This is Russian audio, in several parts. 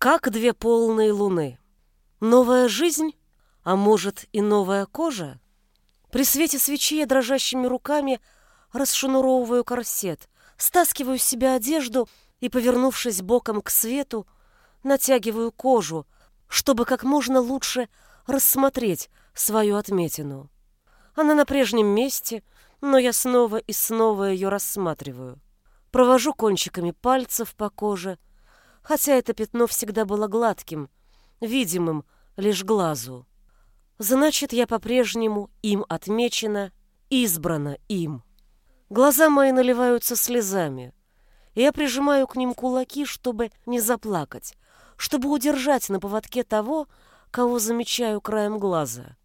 Как две полные луны. Новая жизнь, а может и новая кожа? При свете свечи я дрожащими руками расшнуровываю корсет, стаскиваю с себя одежду и, повернувшись боком к свету, натягиваю кожу, чтобы как можно лучше рассмотреть свою отметину. Она на прежнем месте, но я снова и снова ее рассматриваю. Провожу кончиками пальцев по коже, хотя это пятно всегда было гладким, видимым лишь глазу. Значит, я по-прежнему им отмечена, избрана им. Глаза мои наливаются слезами. Я прижимаю к ним кулаки, чтобы не заплакать, чтобы удержать на поводке того, кого замечаю краем глаза.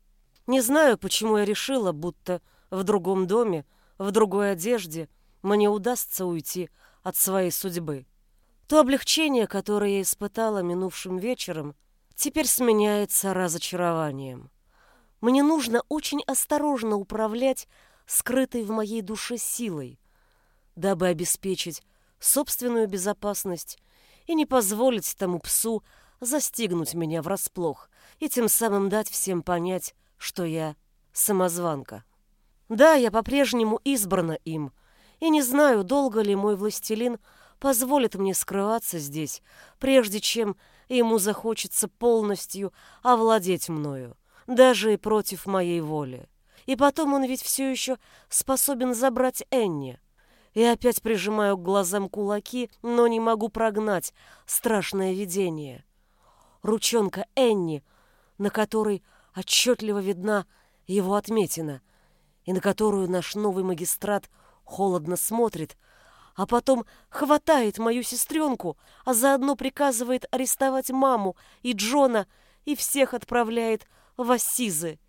Не знаю, почему я решила, будто в другом доме, в другой одежде мне удастся уйти от своей судьбы. То облегчение, которое я испытала минувшим вечером, теперь сменяется разочарованием. Мне нужно очень осторожно управлять скрытой в моей душе силой, дабы обеспечить собственную безопасность и не позволить тому псу застигнуть меня врасплох и тем самым дать всем понять, что я самозванка. Да, я по-прежнему избрана им — и не знаю, долго ли мой властелин позволит мне скрываться здесь, прежде чем ему захочется полностью овладеть мною, даже и против моей воли. И потом он ведь все еще способен забрать Энни. И опять прижимаю к глазам кулаки, но не могу прогнать страшное видение. Ручонка Энни, на которой отчетливо видна его отметина, и на которую наш новый магистрат – холодно смотрит, а потом хватает мою сестренку, а заодно приказывает арестовать маму и Джона и всех отправляет в Ассизы.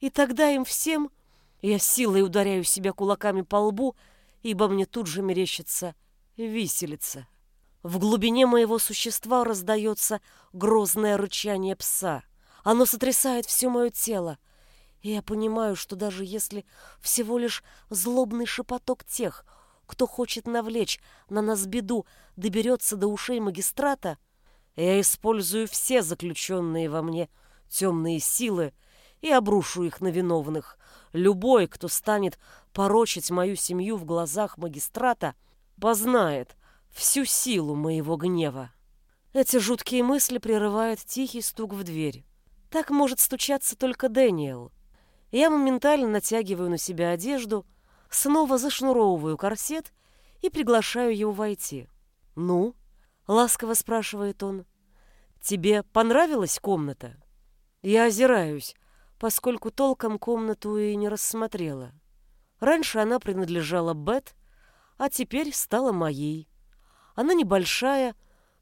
И тогда им всем я силой ударяю себя кулаками по лбу, ибо мне тут же мерещится виселица. В глубине моего существа раздается грозное рычание пса. Оно сотрясает все мое тело. И я понимаю, что даже если всего лишь злобный шепоток тех, кто хочет навлечь на нас беду, доберется до ушей магистрата, я использую все заключенные во мне темные силы и обрушу их на виновных. Любой, кто станет порочить мою семью в глазах магистрата, познает всю силу моего гнева. Эти жуткие мысли прерывает тихий стук в дверь. Так может стучаться только Дэниел. Я моментально натягиваю на себя одежду, снова зашнуровываю корсет и приглашаю его войти. «Ну?» — ласково спрашивает он. «Тебе понравилась комната?» Я озираюсь, поскольку толком комнату и не рассмотрела. Раньше она принадлежала Бет, а теперь стала моей. Она небольшая,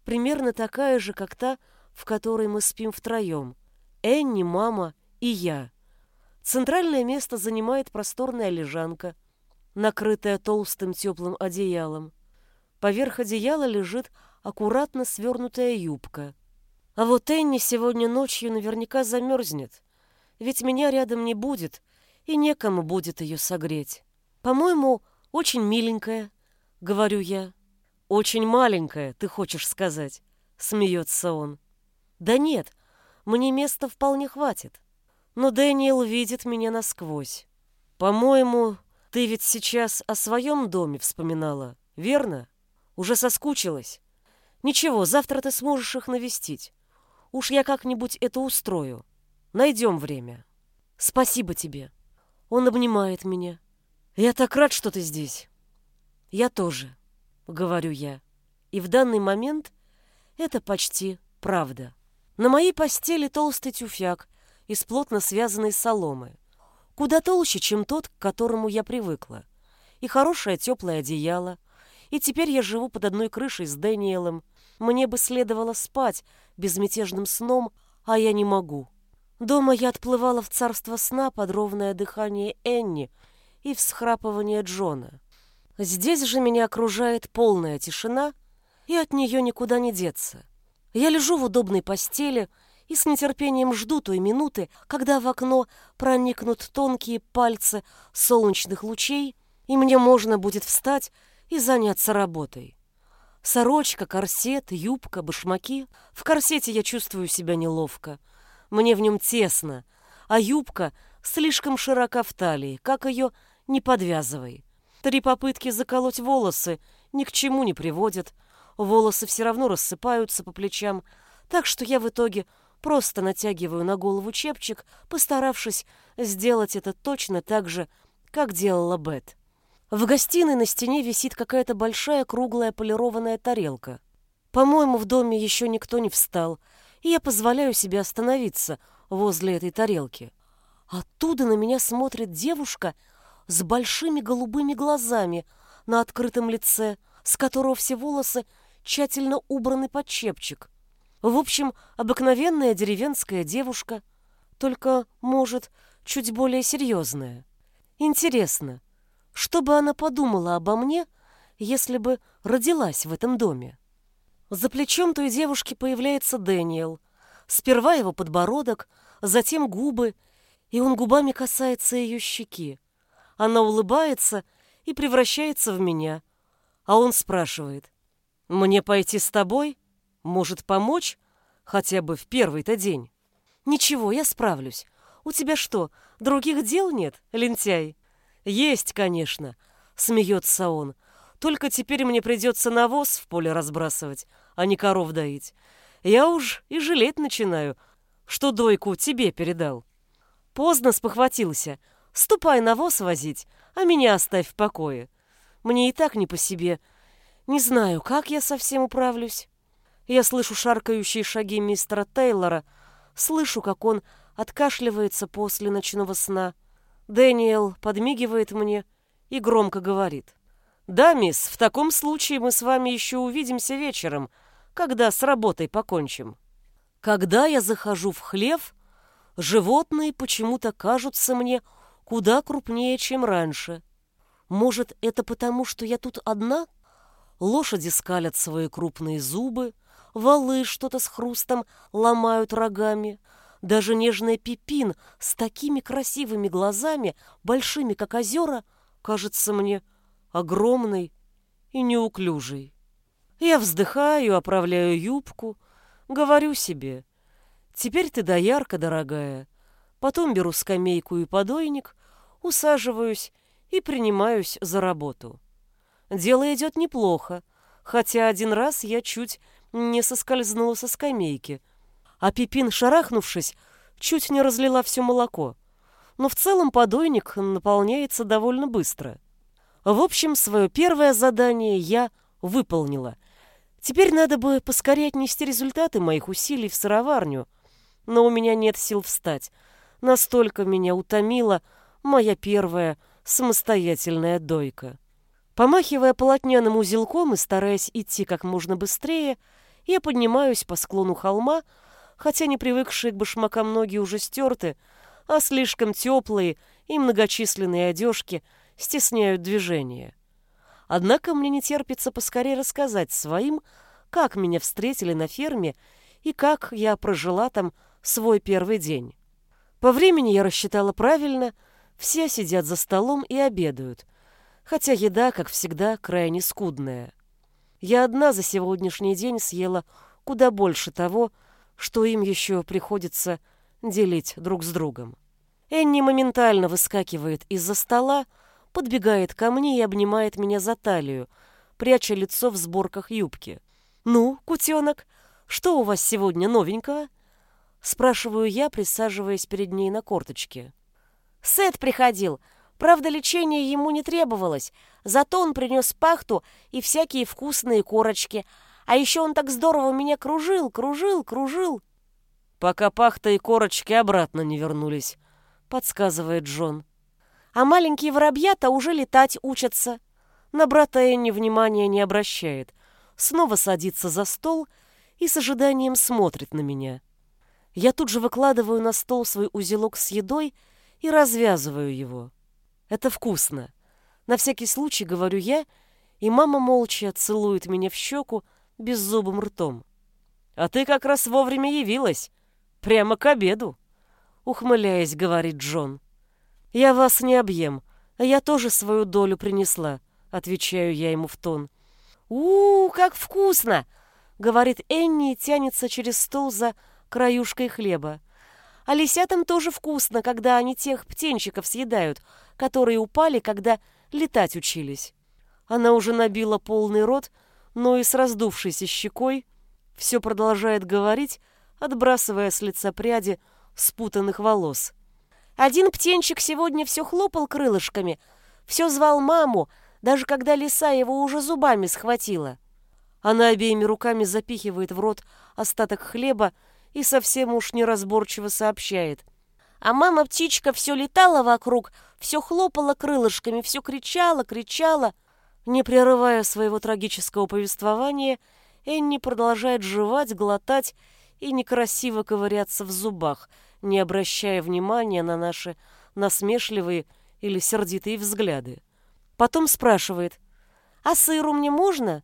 примерно такая же, как та, в которой мы спим втроем. Энни, мама и я. Центральное место занимает просторная лежанка, накрытая толстым теплым одеялом. Поверх одеяла лежит аккуратно свернутая юбка. А вот Энни сегодня ночью наверняка замерзнет, ведь меня рядом не будет, и некому будет ее согреть. По-моему, очень миленькая, говорю я. Очень маленькая, ты хочешь сказать, смеется он. Да нет, мне места вполне хватит но Дэниел видит меня насквозь. По-моему, ты ведь сейчас о своем доме вспоминала, верно? Уже соскучилась? Ничего, завтра ты сможешь их навестить. Уж я как-нибудь это устрою. Найдем время. Спасибо тебе. Он обнимает меня. Я так рад, что ты здесь. Я тоже, говорю я. И в данный момент это почти правда. На моей постели толстый тюфяк из плотно связанной соломы, куда толще, чем тот, к которому я привыкла, и хорошее теплое одеяло, и теперь я живу под одной крышей с Дэниелом. Мне бы следовало спать безмятежным сном, а я не могу. Дома я отплывала в царство сна под ровное дыхание Энни и всхрапывание Джона. Здесь же меня окружает полная тишина, и от нее никуда не деться. Я лежу в удобной постели, и с нетерпением жду той минуты, когда в окно проникнут тонкие пальцы солнечных лучей, и мне можно будет встать и заняться работой. Сорочка, корсет, юбка, башмаки. В корсете я чувствую себя неловко. Мне в нем тесно, а юбка слишком широка в талии, как ее не подвязывай. Три попытки заколоть волосы ни к чему не приводят. Волосы все равно рассыпаются по плечам, так что я в итоге просто натягиваю на голову чепчик, постаравшись сделать это точно так же, как делала Бет. В гостиной на стене висит какая-то большая круглая полированная тарелка. По-моему, в доме еще никто не встал, и я позволяю себе остановиться возле этой тарелки. Оттуда на меня смотрит девушка с большими голубыми глазами на открытом лице, с которого все волосы тщательно убраны под чепчик. В общем, обыкновенная деревенская девушка, только, может, чуть более серьезная. Интересно, что бы она подумала обо мне, если бы родилась в этом доме? За плечом той девушки появляется Дэниел. Сперва его подбородок, затем губы, и он губами касается ее щеки. Она улыбается и превращается в меня. А он спрашивает, «Мне пойти с тобой? Может, помочь? Хотя бы в первый-то день?» «Ничего, я справлюсь. У тебя что, других дел нет, лентяй?» «Есть, конечно», — смеется он. «Только теперь мне придется навоз в поле разбрасывать, а не коров доить. Я уж и жалеть начинаю, что дойку тебе передал». Поздно спохватился. Ступай навоз возить, а меня оставь в покое. Мне и так не по себе. Не знаю, как я совсем управлюсь. Я слышу шаркающие шаги мистера Тейлора, слышу, как он откашливается после ночного сна. Дэниел подмигивает мне и громко говорит. «Да, мисс, в таком случае мы с вами еще увидимся вечером, когда с работой покончим». Когда я захожу в хлев, животные почему-то кажутся мне куда крупнее, чем раньше. Может, это потому, что я тут одна? Лошади скалят свои крупные зубы, валы что-то с хрустом ломают рогами — даже нежная Пипин с такими красивыми глазами, большими, как озера, кажется мне огромной и неуклюжей. Я вздыхаю, оправляю юбку, говорю себе, «Теперь ты доярка, дорогая». Потом беру скамейку и подойник, усаживаюсь и принимаюсь за работу. Дело идет неплохо, хотя один раз я чуть не соскользнула со скамейки — а Пипин, шарахнувшись, чуть не разлила все молоко. Но в целом подойник наполняется довольно быстро. В общем, свое первое задание я выполнила. Теперь надо бы поскорее отнести результаты моих усилий в сыроварню, но у меня нет сил встать. Настолько меня утомила моя первая самостоятельная дойка. Помахивая полотняным узелком и стараясь идти как можно быстрее, я поднимаюсь по склону холма, хотя не привыкшие к башмакам ноги уже стерты, а слишком теплые и многочисленные одежки стесняют движение. Однако мне не терпится поскорее рассказать своим, как меня встретили на ферме и как я прожила там свой первый день. По времени я рассчитала правильно, все сидят за столом и обедают, хотя еда, как всегда, крайне скудная. Я одна за сегодняшний день съела куда больше того, что им еще приходится делить друг с другом. Энни моментально выскакивает из-за стола, подбегает ко мне и обнимает меня за талию, пряча лицо в сборках юбки. «Ну, кутенок, что у вас сегодня новенького?» Спрашиваю я, присаживаясь перед ней на корточке. «Сет приходил. Правда, лечение ему не требовалось. Зато он принес пахту и всякие вкусные корочки, а еще он так здорово меня кружил, кружил, кружил. Пока пахта и корочки обратно не вернулись, подсказывает Джон. А маленькие воробьята уже летать учатся. На брата Энни внимания не обращает. Снова садится за стол и с ожиданием смотрит на меня. Я тут же выкладываю на стол свой узелок с едой и развязываю его. Это вкусно. На всякий случай говорю я, и мама молча целует меня в щеку, беззубым ртом. «А ты как раз вовремя явилась. Прямо к обеду», — ухмыляясь, говорит Джон. «Я вас не объем, а я тоже свою долю принесла», — отвечаю я ему в тон. «У, как вкусно!» — говорит Энни и тянется через стол за краюшкой хлеба. А лисятам тоже вкусно, когда они тех птенчиков съедают, которые упали, когда летать учились. Она уже набила полный рот, но и с раздувшейся щекой все продолжает говорить, отбрасывая с лица пряди спутанных волос. Один птенчик сегодня все хлопал крылышками, все звал маму, даже когда лиса его уже зубами схватила. Она обеими руками запихивает в рот остаток хлеба и совсем уж неразборчиво сообщает. А мама-птичка все летала вокруг, все хлопала крылышками, все кричала, кричала. Не прерывая своего трагического повествования, Энни продолжает жевать, глотать и некрасиво ковыряться в зубах, не обращая внимания на наши насмешливые или сердитые взгляды. Потом спрашивает, «А сыру мне можно?»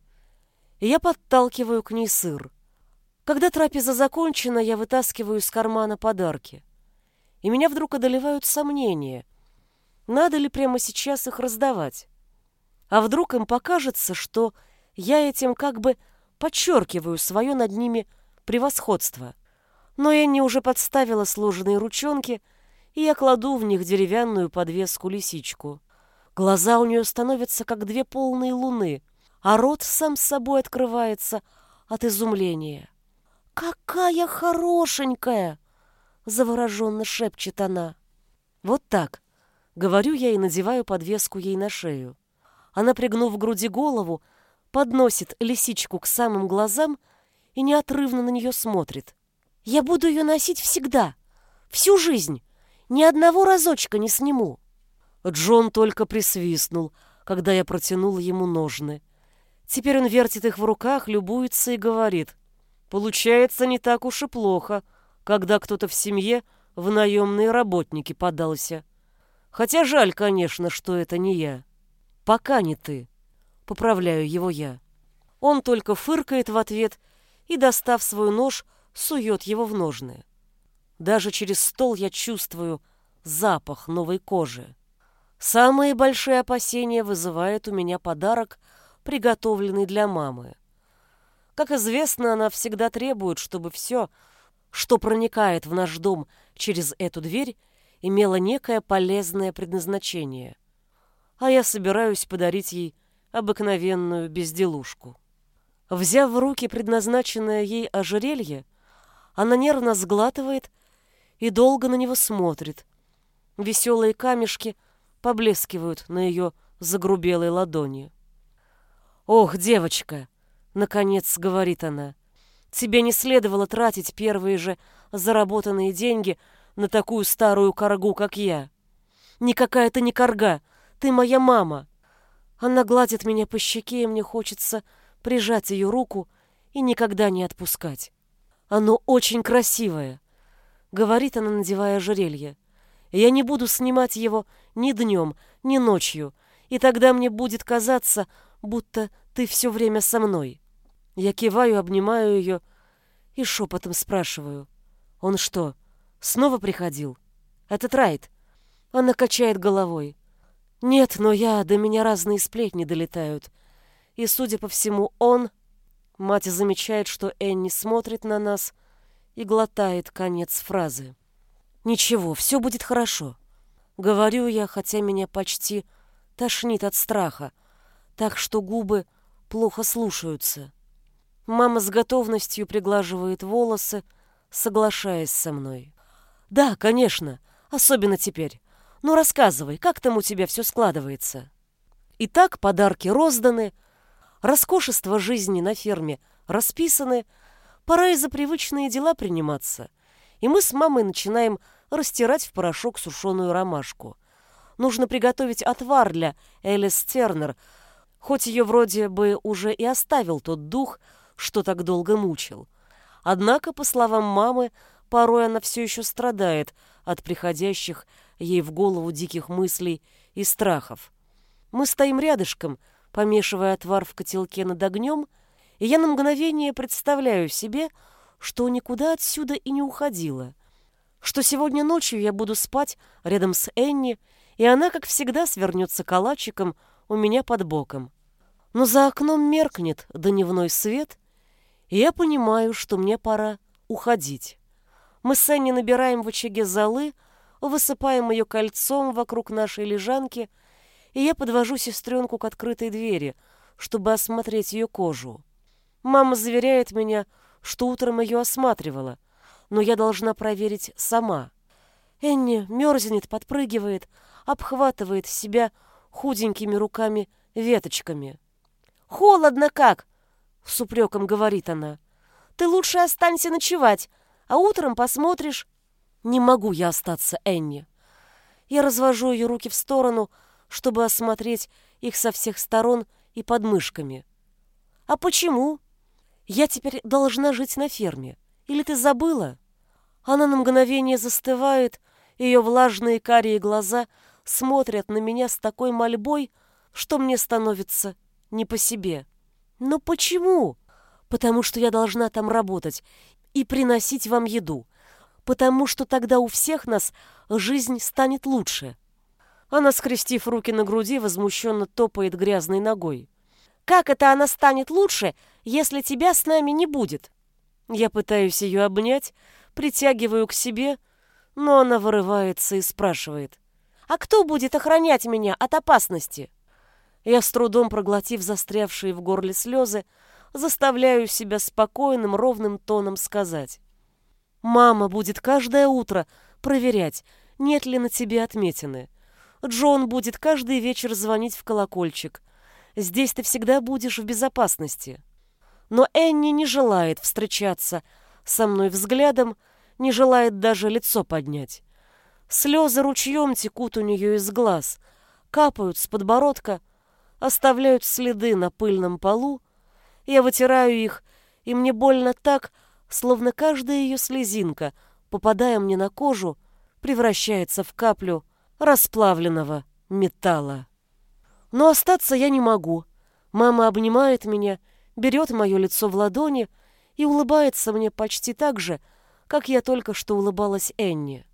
Я подталкиваю к ней сыр. Когда трапеза закончена, я вытаскиваю из кармана подарки. И меня вдруг одолевают сомнения. Надо ли прямо сейчас их раздавать? А вдруг им покажется, что я этим как бы подчеркиваю свое над ними превосходство. Но я не уже подставила сложенные ручонки, и я кладу в них деревянную подвеску-лисичку. Глаза у нее становятся, как две полные луны, а рот сам с собой открывается от изумления. «Какая хорошенькая!» — завороженно шепчет она. «Вот так!» — говорю я и надеваю подвеску ей на шею. Она, пригнув в груди голову, подносит лисичку к самым глазам и неотрывно на нее смотрит. «Я буду ее носить всегда, всю жизнь, ни одного разочка не сниму». Джон только присвистнул, когда я протянул ему ножны. Теперь он вертит их в руках, любуется и говорит. «Получается не так уж и плохо, когда кто-то в семье в наемные работники подался. Хотя жаль, конечно, что это не я. Пока не ты. Поправляю его я. Он только фыркает в ответ и, достав свой нож, сует его в ножны. Даже через стол я чувствую запах новой кожи. Самые большие опасения вызывает у меня подарок, приготовленный для мамы. Как известно, она всегда требует, чтобы все, что проникает в наш дом через эту дверь, имело некое полезное предназначение. А я собираюсь подарить ей обыкновенную безделушку. Взяв в руки предназначенное ей ожерелье, она нервно сглатывает и долго на него смотрит. Веселые камешки — поблескивают на ее загрубелой ладони. «Ох, девочка!» — наконец говорит она. «Тебе не следовало тратить первые же заработанные деньги на такую старую коргу, как я. Никакая ты не корга, ты моя мама!» Она гладит меня по щеке, и мне хочется прижать ее руку и никогда не отпускать. «Оно очень красивое!» — говорит она, надевая ожерелье. Я не буду снимать его ни днем, ни ночью, и тогда мне будет казаться, будто ты все время со мной. Я киваю, обнимаю ее и шепотом спрашиваю. Он что, снова приходил? Этот Райт? Она качает головой. Нет, но я, до меня разные сплетни долетают. И, судя по всему, он... Мать замечает, что Энни смотрит на нас и глотает конец фразы. Ничего, все будет хорошо. Говорю я, хотя меня почти тошнит от страха, так что губы плохо слушаются. Мама с готовностью приглаживает волосы, соглашаясь со мной. «Да, конечно, особенно теперь. Ну, рассказывай, как там у тебя все складывается?» Итак, подарки розданы, роскошество жизни на ферме расписаны, пора и за привычные дела приниматься и мы с мамой начинаем растирать в порошок сушеную ромашку. Нужно приготовить отвар для Элис Тернер, хоть ее вроде бы уже и оставил тот дух, что так долго мучил. Однако, по словам мамы, порой она все еще страдает от приходящих ей в голову диких мыслей и страхов. Мы стоим рядышком, помешивая отвар в котелке над огнем, и я на мгновение представляю себе, что никуда отсюда и не уходила, что сегодня ночью я буду спать рядом с Энни, и она, как всегда, свернется калачиком у меня под боком. Но за окном меркнет дневной свет, и я понимаю, что мне пора уходить. Мы с Энни набираем в очаге золы, высыпаем ее кольцом вокруг нашей лежанки, и я подвожу сестренку к открытой двери, чтобы осмотреть ее кожу. Мама заверяет меня, что утром ее осматривала, но я должна проверить сама. Энни мерзнет, подпрыгивает, обхватывает себя худенькими руками веточками. «Холодно как!» — с упреком говорит она. «Ты лучше останься ночевать, а утром посмотришь». «Не могу я остаться, Энни». Я развожу ее руки в сторону, чтобы осмотреть их со всех сторон и подмышками. «А почему?» Я теперь должна жить на ферме. Или ты забыла? Она на мгновение застывает, ее влажные карие глаза смотрят на меня с такой мольбой, что мне становится не по себе. Но почему? Потому что я должна там работать и приносить вам еду. Потому что тогда у всех нас жизнь станет лучше. Она, скрестив руки на груди, возмущенно топает грязной ногой. Как это она станет лучше, если тебя с нами не будет? Я пытаюсь ее обнять, притягиваю к себе, но она вырывается и спрашивает. А кто будет охранять меня от опасности? Я с трудом проглотив застрявшие в горле слезы, заставляю себя спокойным, ровным тоном сказать. Мама будет каждое утро проверять, нет ли на тебе отметины. Джон будет каждый вечер звонить в колокольчик. Здесь ты всегда будешь в безопасности. Но Энни не желает встречаться со мной взглядом, не желает даже лицо поднять. Слезы ручьем текут у нее из глаз, капают с подбородка, оставляют следы на пыльном полу. Я вытираю их, и мне больно так, словно каждая ее слезинка, попадая мне на кожу, превращается в каплю расплавленного металла. Но остаться я не могу. Мама обнимает меня, берет мое лицо в ладони и улыбается мне почти так же, как я только что улыбалась Энни.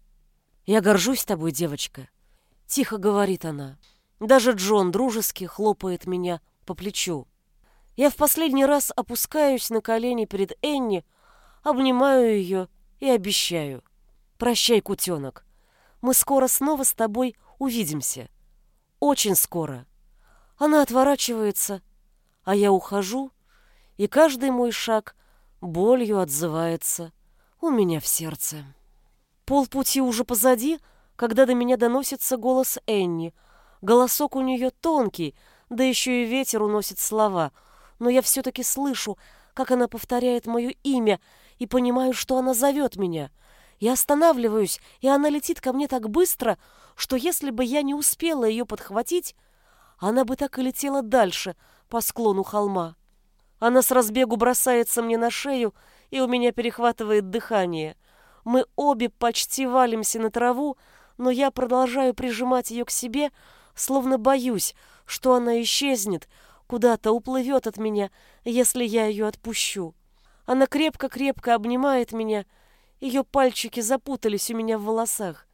«Я горжусь тобой, девочка», — тихо говорит она. Даже Джон дружески хлопает меня по плечу. Я в последний раз опускаюсь на колени перед Энни, обнимаю ее и обещаю. «Прощай, кутенок. Мы скоро снова с тобой увидимся. Очень скоро». Она отворачивается, а я ухожу, и каждый мой шаг болью отзывается у меня в сердце. Полпути уже позади, когда до меня доносится голос Энни. Голосок у нее тонкий, да еще и ветер уносит слова, но я все-таки слышу, как она повторяет мое имя, и понимаю, что она зовет меня. Я останавливаюсь, и она летит ко мне так быстро, что если бы я не успела ее подхватить, она бы так и летела дальше по склону холма. Она с разбегу бросается мне на шею, и у меня перехватывает дыхание. Мы обе почти валимся на траву, но я продолжаю прижимать ее к себе, словно боюсь, что она исчезнет, куда-то уплывет от меня, если я ее отпущу. Она крепко-крепко обнимает меня, ее пальчики запутались у меня в волосах.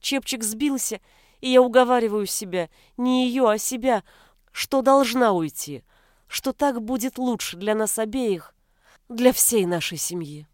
Чепчик сбился, и я уговариваю себя, не ее, а себя, что должна уйти, что так будет лучше для нас обеих, для всей нашей семьи.